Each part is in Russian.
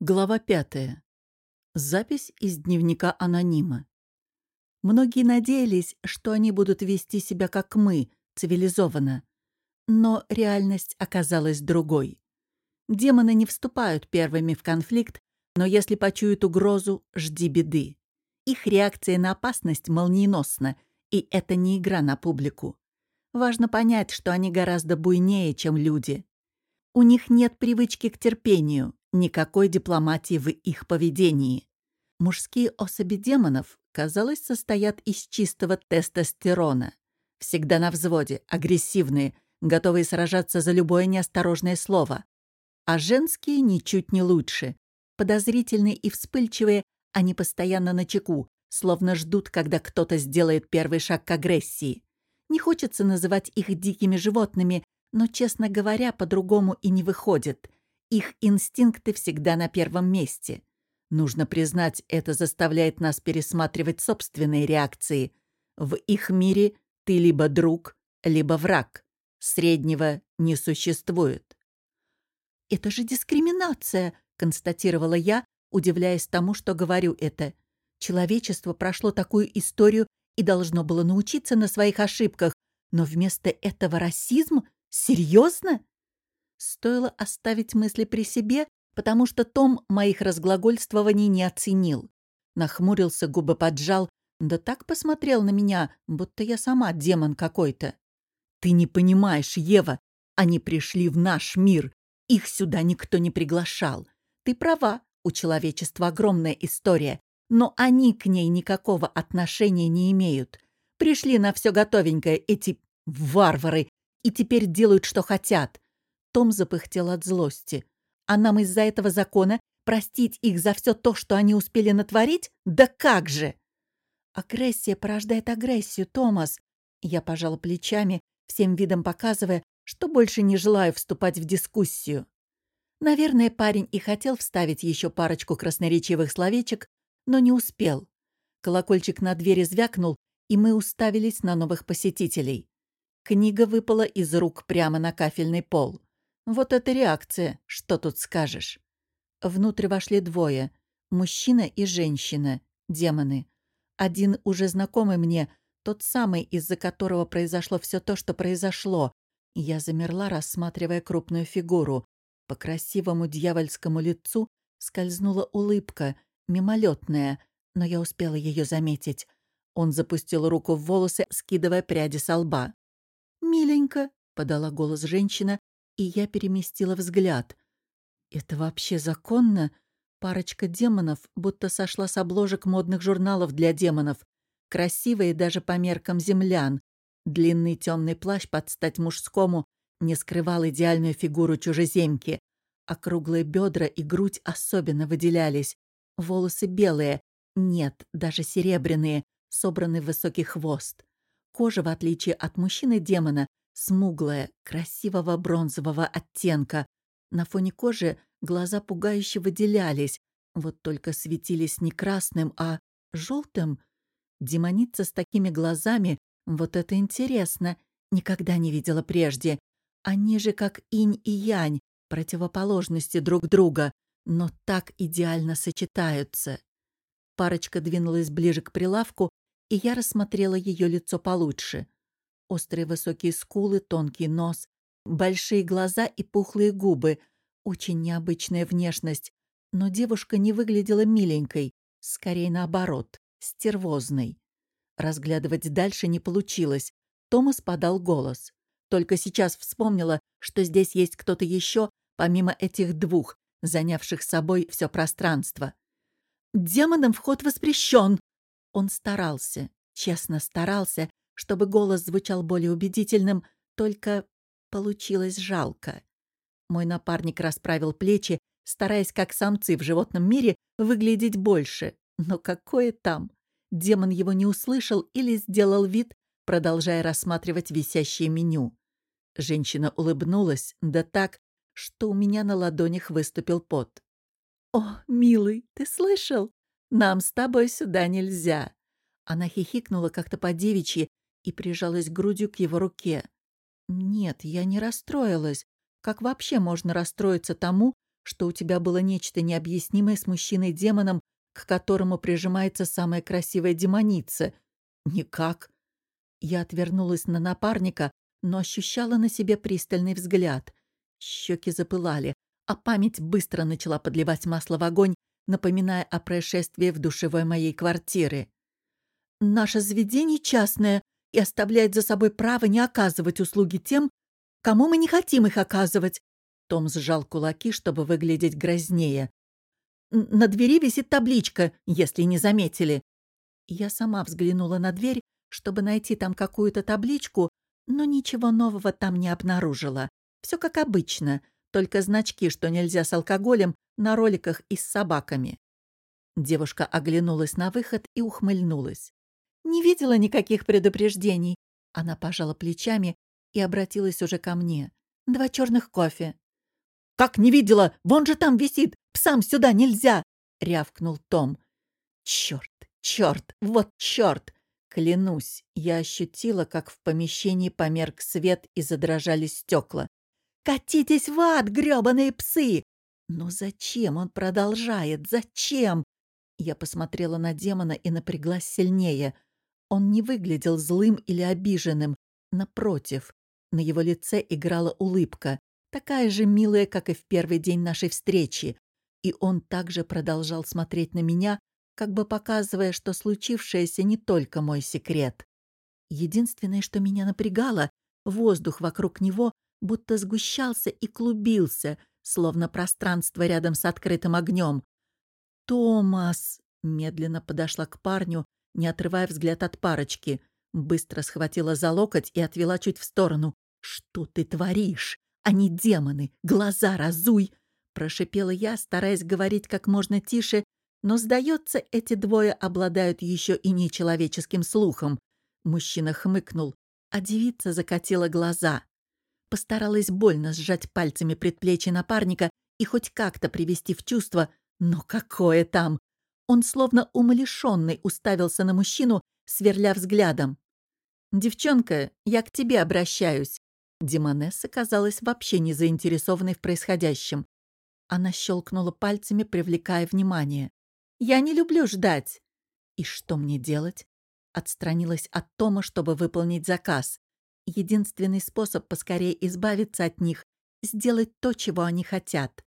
Глава пятая. Запись из дневника анонима. Многие надеялись, что они будут вести себя как мы, цивилизованно. Но реальность оказалась другой. Демоны не вступают первыми в конфликт, но если почуют угрозу, жди беды. Их реакция на опасность молниеносна, и это не игра на публику. Важно понять, что они гораздо буйнее, чем люди. У них нет привычки к терпению, никакой дипломатии в их поведении. Мужские особи демонов, казалось, состоят из чистого тестостерона. Всегда на взводе, агрессивные, готовые сражаться за любое неосторожное слово. А женские ничуть не лучше. Подозрительные и вспыльчивые, они постоянно на чеку, словно ждут, когда кто-то сделает первый шаг к агрессии. Не хочется называть их дикими животными, но, честно говоря, по-другому и не выходит. Их инстинкты всегда на первом месте. Нужно признать, это заставляет нас пересматривать собственные реакции. В их мире ты либо друг, либо враг. Среднего не существует. «Это же дискриминация», — констатировала я, удивляясь тому, что говорю это. Человечество прошло такую историю и должно было научиться на своих ошибках, но вместо этого расизм? Серьезно? Стоило оставить мысли при себе, потому что Том моих разглагольствований не оценил. Нахмурился, губы поджал, да так посмотрел на меня, будто я сама демон какой-то. «Ты не понимаешь, Ева, они пришли в наш мир. Их сюда никто не приглашал. Ты права, у человечества огромная история, но они к ней никакого отношения не имеют. Пришли на все готовенькое эти варвары и теперь делают, что хотят. Том запыхтел от злости. А нам из-за этого закона простить их за все то, что они успели натворить? Да как же! Агрессия порождает агрессию, Томас. Я пожала плечами, всем видом показывая, что больше не желаю вступать в дискуссию. Наверное, парень и хотел вставить еще парочку красноречивых словечек, но не успел. Колокольчик на двери звякнул, и мы уставились на новых посетителей. Книга выпала из рук прямо на кафельный пол. Вот это реакция, что тут скажешь. Внутрь вошли двое. Мужчина и женщина, демоны. Один уже знакомый мне, тот самый, из-за которого произошло все то, что произошло. Я замерла, рассматривая крупную фигуру. По красивому дьявольскому лицу скользнула улыбка, мимолетная, но я успела ее заметить. Он запустил руку в волосы, скидывая пряди со лба. «Миленько», — подала голос женщина, и я переместила взгляд. Это вообще законно? Парочка демонов будто сошла с обложек модных журналов для демонов. Красивые даже по меркам землян. Длинный темный плащ под стать мужскому не скрывал идеальную фигуру чужеземки. Округлые бедра и грудь особенно выделялись. Волосы белые, нет, даже серебряные, собраны в высокий хвост. Кожа, в отличие от мужчины-демона, смуглая, красивого бронзового оттенка. На фоне кожи глаза пугающе выделялись, вот только светились не красным, а желтым. Демоница с такими глазами, вот это интересно, никогда не видела прежде. Они же как инь и янь, противоположности друг друга, но так идеально сочетаются. Парочка двинулась ближе к прилавку, и я рассмотрела ее лицо получше. Острые высокие скулы, тонкий нос, большие глаза и пухлые губы. Очень необычная внешность. Но девушка не выглядела миленькой, скорее наоборот, стервозной. Разглядывать дальше не получилось. Томас подал голос. Только сейчас вспомнила, что здесь есть кто-то еще, помимо этих двух, занявших собой все пространство. «Демонам вход воспрещен!» Он старался, честно старался, чтобы голос звучал более убедительным, только получилось жалко. Мой напарник расправил плечи, стараясь, как самцы в животном мире, выглядеть больше. Но какое там? Демон его не услышал или сделал вид, продолжая рассматривать висящее меню. Женщина улыбнулась, да так, что у меня на ладонях выступил пот. «О, милый, ты слышал? Нам с тобой сюда нельзя!» Она хихикнула как-то по-девичьи, и прижалась грудью к его руке. Нет, я не расстроилась. Как вообще можно расстроиться тому, что у тебя было нечто необъяснимое с мужчиной-демоном, к которому прижимается самая красивая демоница. Никак. Я отвернулась на напарника, но ощущала на себе пристальный взгляд. Щеки запылали, а память быстро начала подливать масло в огонь, напоминая о происшествии в душевой моей квартиры. «Наше заведение частное и оставляет за собой право не оказывать услуги тем, кому мы не хотим их оказывать». Том сжал кулаки, чтобы выглядеть грознее. «На двери висит табличка, если не заметили». Я сама взглянула на дверь, чтобы найти там какую-то табличку, но ничего нового там не обнаружила. Все как обычно, только значки, что нельзя с алкоголем, на роликах и с собаками. Девушка оглянулась на выход и ухмыльнулась. «Не видела никаких предупреждений». Она пожала плечами и обратилась уже ко мне. «Два черных кофе». «Как не видела? Вон же там висит! Псам сюда нельзя!» — рявкнул Том. «Черт, черт, вот черт!» Клянусь, я ощутила, как в помещении померк свет и задрожали стекла. «Катитесь в ад, грёбаные псы!» «Но зачем он продолжает? Зачем?» Я посмотрела на демона и напряглась сильнее. Он не выглядел злым или обиженным. Напротив, на его лице играла улыбка, такая же милая, как и в первый день нашей встречи. И он также продолжал смотреть на меня, как бы показывая, что случившееся не только мой секрет. Единственное, что меня напрягало, воздух вокруг него будто сгущался и клубился, словно пространство рядом с открытым огнем. «Томас!» — медленно подошла к парню, не отрывая взгляд от парочки. Быстро схватила за локоть и отвела чуть в сторону. «Что ты творишь? Они демоны! Глаза разуй!» Прошипела я, стараясь говорить как можно тише но, сдается, эти двое обладают еще и нечеловеческим слухом. Мужчина хмыкнул, а девица закатила глаза. Постаралась больно сжать пальцами предплечье напарника и хоть как-то привести в чувство, но какое там! Он словно умалишенный уставился на мужчину, сверля взглядом. «Девчонка, я к тебе обращаюсь». Демонесса казалась вообще не заинтересованной в происходящем. Она щелкнула пальцами, привлекая внимание. Я не люблю ждать. И что мне делать? Отстранилась от Тома, чтобы выполнить заказ. Единственный способ поскорее избавиться от них — сделать то, чего они хотят.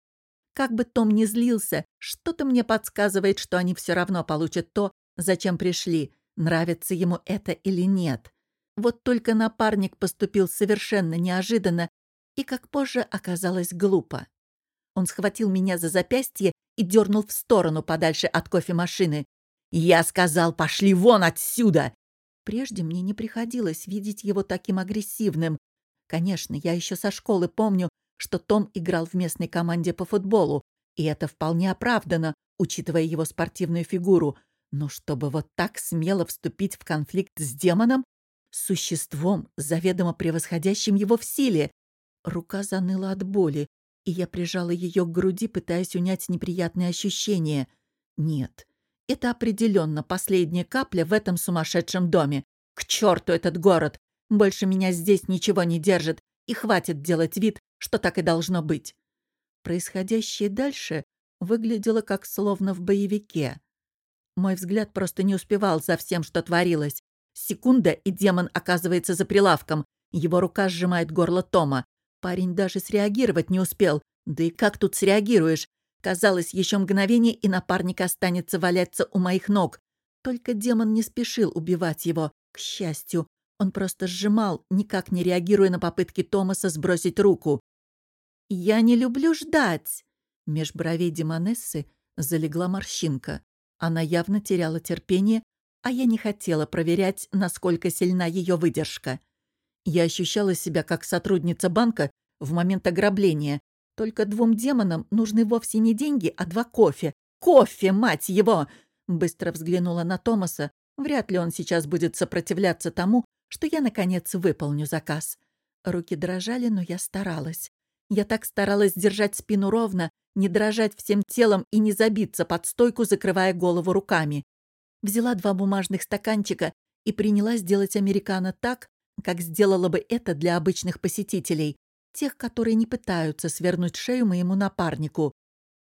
Как бы Том ни злился, что-то мне подсказывает, что они все равно получат то, зачем пришли, нравится ему это или нет. Вот только напарник поступил совершенно неожиданно и, как позже оказалось, глупо. Он схватил меня за запястье и дернул в сторону подальше от кофемашины. «Я сказал, пошли вон отсюда!» Прежде мне не приходилось видеть его таким агрессивным. Конечно, я еще со школы помню, что Том играл в местной команде по футболу, и это вполне оправдано, учитывая его спортивную фигуру. Но чтобы вот так смело вступить в конфликт с демоном, существом, заведомо превосходящим его в силе, рука заныла от боли, и я прижала ее к груди, пытаясь унять неприятные ощущения. Нет, это определенно последняя капля в этом сумасшедшем доме. К черту этот город! Больше меня здесь ничего не держит, и хватит делать вид, что так и должно быть. Происходящее дальше выглядело как словно в боевике. Мой взгляд просто не успевал за всем, что творилось. Секунда, и демон оказывается за прилавком. Его рука сжимает горло Тома. Парень даже среагировать не успел. Да и как тут среагируешь? Казалось, еще мгновение, и напарник останется валяться у моих ног. Только демон не спешил убивать его. К счастью, он просто сжимал, никак не реагируя на попытки Томаса сбросить руку. «Я не люблю ждать!» Меж бровей демонессы залегла морщинка. Она явно теряла терпение, а я не хотела проверять, насколько сильна ее выдержка. Я ощущала себя как сотрудница банка в момент ограбления. Только двум демонам нужны вовсе не деньги, а два кофе. Кофе, мать его! Быстро взглянула на Томаса. Вряд ли он сейчас будет сопротивляться тому, что я, наконец, выполню заказ. Руки дрожали, но я старалась. Я так старалась держать спину ровно, не дрожать всем телом и не забиться под стойку, закрывая голову руками. Взяла два бумажных стаканчика и принялась делать американо так, как сделала бы это для обычных посетителей, тех, которые не пытаются свернуть шею моему напарнику.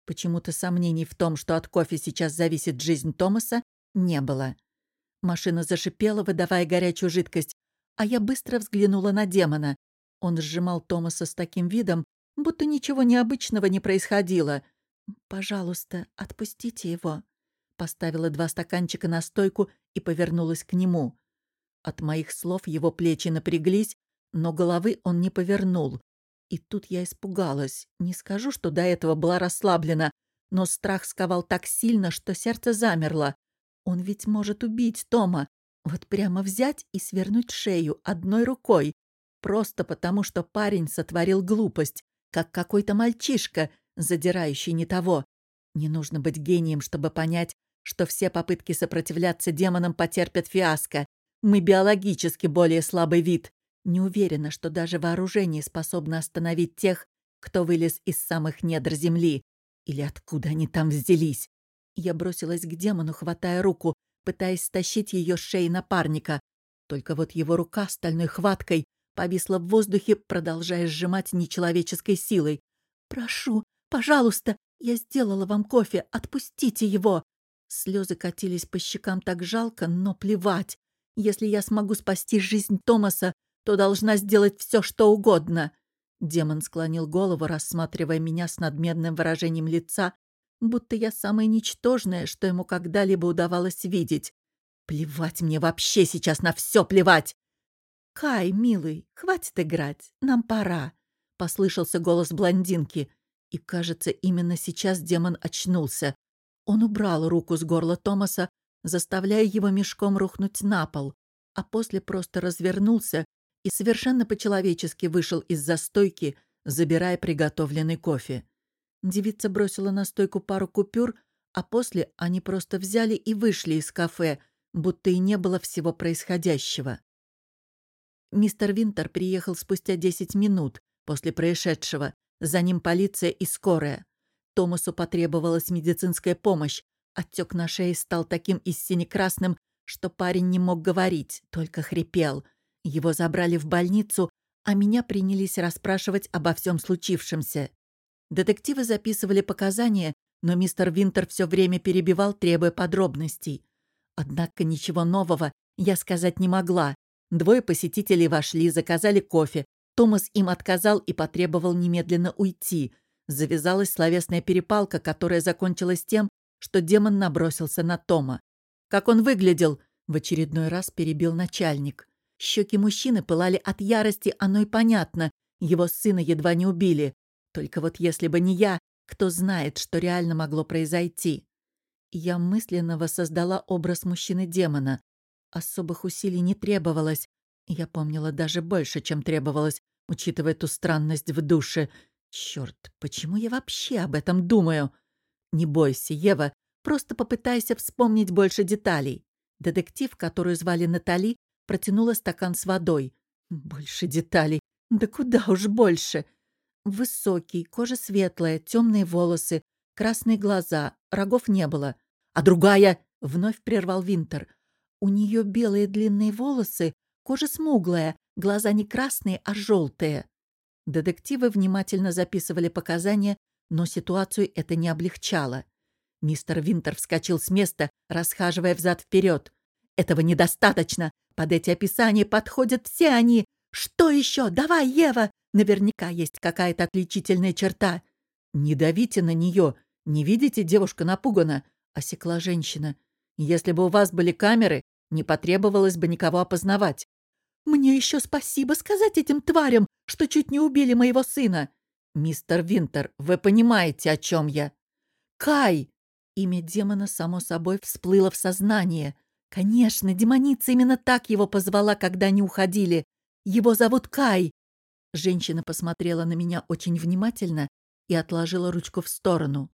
Почему-то сомнений в том, что от кофе сейчас зависит жизнь Томаса, не было. Машина зашипела, выдавая горячую жидкость, а я быстро взглянула на демона. Он сжимал Томаса с таким видом, будто ничего необычного не происходило. «Пожалуйста, отпустите его», поставила два стаканчика на стойку и повернулась к нему. От моих слов его плечи напряглись, но головы он не повернул. И тут я испугалась. Не скажу, что до этого была расслаблена, но страх сковал так сильно, что сердце замерло. Он ведь может убить Тома. Вот прямо взять и свернуть шею одной рукой. Просто потому, что парень сотворил глупость, как какой-то мальчишка, задирающий не того. Не нужно быть гением, чтобы понять, что все попытки сопротивляться демонам потерпят фиаско. Мы биологически более слабый вид. Не уверена, что даже вооружение способно остановить тех, кто вылез из самых недр земли. Или откуда они там взялись. Я бросилась к демону, хватая руку, пытаясь стащить ее с шеи напарника. Только вот его рука стальной хваткой повисла в воздухе, продолжая сжимать нечеловеческой силой. «Прошу, пожалуйста, я сделала вам кофе, отпустите его!» Слезы катились по щекам так жалко, но плевать. Если я смогу спасти жизнь Томаса, то должна сделать все, что угодно. Демон склонил голову, рассматривая меня с надменным выражением лица, будто я самое ничтожное, что ему когда-либо удавалось видеть. Плевать мне вообще сейчас на все плевать! «Кай, милый, хватит играть, нам пора», — послышался голос блондинки. И, кажется, именно сейчас демон очнулся. Он убрал руку с горла Томаса, заставляя его мешком рухнуть на пол, а после просто развернулся и совершенно по-человечески вышел из застойки, забирая приготовленный кофе. Девица бросила на стойку пару купюр, а после они просто взяли и вышли из кафе, будто и не было всего происходящего. Мистер Винтер приехал спустя 10 минут после происшедшего, за ним полиция и скорая. Томасу потребовалась медицинская помощь. Отек на шее стал таким и синекрасным, что парень не мог говорить, только хрипел. Его забрали в больницу, а меня принялись расспрашивать обо всем случившемся. Детективы записывали показания, но мистер Винтер все время перебивал, требуя подробностей. Однако ничего нового я сказать не могла. Двое посетителей вошли, заказали кофе. Томас им отказал и потребовал немедленно уйти — Завязалась словесная перепалка, которая закончилась тем, что демон набросился на Тома. «Как он выглядел?» — в очередной раз перебил начальник. Щеки мужчины пылали от ярости, оно и понятно. Его сына едва не убили. Только вот если бы не я, кто знает, что реально могло произойти. Я мысленно воссоздала образ мужчины-демона. Особых усилий не требовалось. Я помнила даже больше, чем требовалось, учитывая ту странность в душе, Черт, почему я вообще об этом думаю? Не бойся, Ева, просто попытайся вспомнить больше деталей. Детектив, которую звали Натали, протянула стакан с водой. Больше деталей. Да куда уж больше. Высокий, кожа светлая, темные волосы, красные глаза, рогов не было. А другая, вновь прервал Винтер. У нее белые длинные волосы, кожа смуглая, глаза не красные, а желтые. Детективы внимательно записывали показания, но ситуацию это не облегчало. Мистер Винтер вскочил с места, расхаживая взад-вперед. «Этого недостаточно! Под эти описания подходят все они! Что еще? Давай, Ева! Наверняка есть какая-то отличительная черта!» «Не давите на нее! Не видите, девушка напугана!» — осекла женщина. «Если бы у вас были камеры, не потребовалось бы никого опознавать. Мне еще спасибо сказать этим тварям, что чуть не убили моего сына. Мистер Винтер, вы понимаете, о чем я? Кай! Имя демона, само собой, всплыло в сознание. Конечно, демоница именно так его позвала, когда они уходили. Его зовут Кай. Женщина посмотрела на меня очень внимательно и отложила ручку в сторону.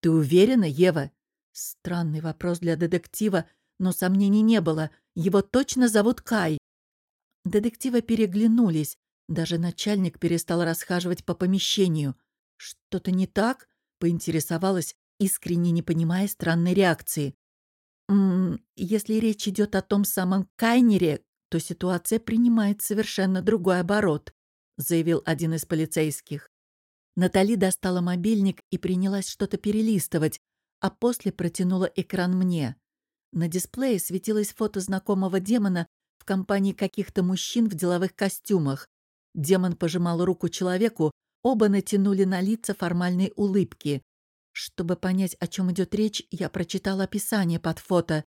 «Ты уверена, Ева?» Странный вопрос для детектива, но сомнений не было. Его точно зовут Кай. Детективы переглянулись. Даже начальник перестал расхаживать по помещению. «Что-то не так?» — поинтересовалась, искренне не понимая странной реакции. «М -м, «Если речь идет о том самом Кайнере, то ситуация принимает совершенно другой оборот», — заявил один из полицейских. Натали достала мобильник и принялась что-то перелистывать, а после протянула экран мне. На дисплее светилось фото знакомого демона в компании каких-то мужчин в деловых костюмах. Демон пожимал руку человеку, оба натянули на лица формальные улыбки. Чтобы понять, о чем идет речь, я прочитала описание под фото.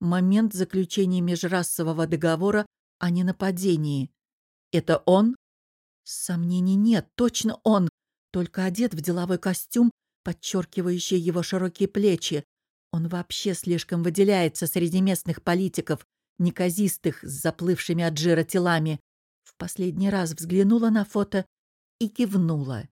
Момент заключения межрасового договора о ненападении. Это он? Сомнений нет, точно он, только одет в деловой костюм, подчеркивающий его широкие плечи. Он вообще слишком выделяется среди местных политиков, неказистых, с заплывшими от жира телами. В последний раз взглянула на фото и кивнула.